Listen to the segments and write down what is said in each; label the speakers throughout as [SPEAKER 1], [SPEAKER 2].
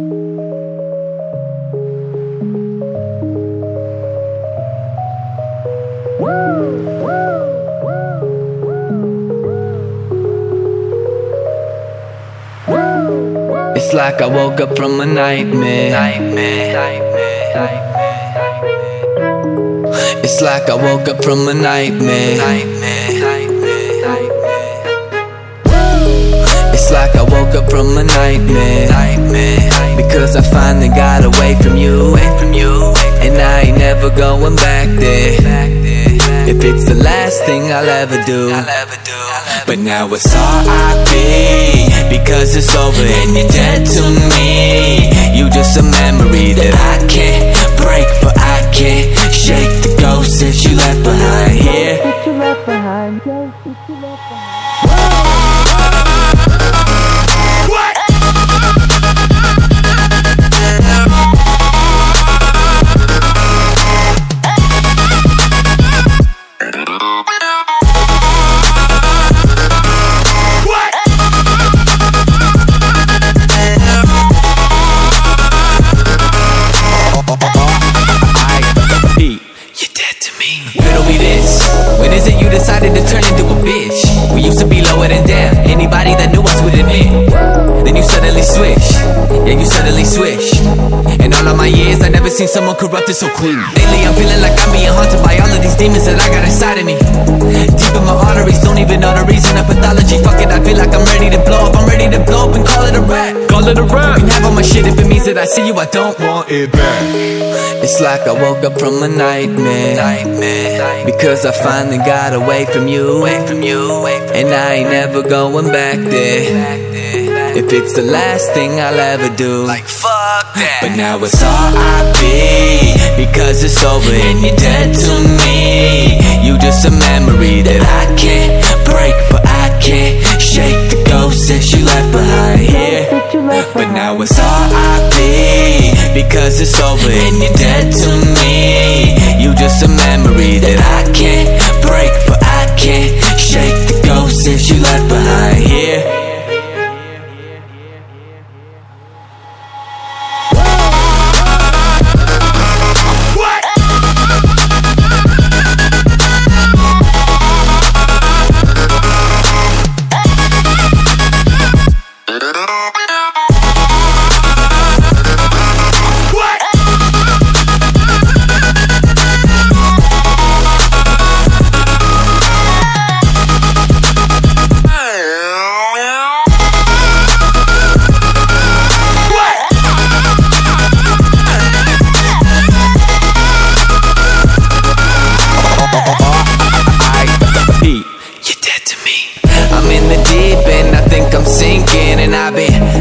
[SPEAKER 1] It's like I woke up from a nightmare. nightmare. It's like I woke up from a nightmare. nightmare. Like I woke up from a nightmare. Because I finally got away from you. And I ain't never going back there. If it's the last thing I'll ever do. But now it's R.I.P. Because it's over and you're dead to me You just a memory that I can't break But I can't shake the ghost that you left behind here
[SPEAKER 2] That
[SPEAKER 1] Anybody that knew us would admit. Then you suddenly switch. Yeah, you suddenly switch. In all of my years, I never seen someone corrupted so clean. Lately, I'm feeling like I'm being haunted by all of these demons that I got inside of me. Deep in my arteries, don't even know the reason of pathology. Fuck it, I feel like I'm ready to blow up. I'm ready to blow up and call it a rap.
[SPEAKER 3] Call it a rap.
[SPEAKER 1] You can have all my shit if it means that I see you, I don't Want
[SPEAKER 3] it back.
[SPEAKER 1] It's like I woke up from a nightmare. Because I finally got away from you. away from you And I ain't never going back there. If it's the last thing I'll ever do. Like fuck that. But now it's R.I.P. Because it's over and you're dead to me. You just a memory that I can't R.I.P. Because it's over and you're dead to me You just a memory that I can't break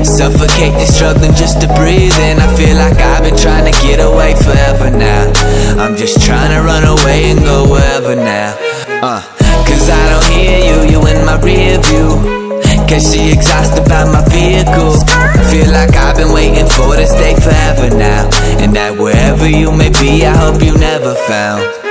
[SPEAKER 1] suffocating, struggling just to breathe. And I feel like I've been trying to get away forever now. I'm just trying to run away and go wherever now. Uh, cause I don't hear you, you in my rear view. Cause she exhausted by my vehicle. Feel like I've been waiting for this day forever now. And that wherever you may be, I hope you never found.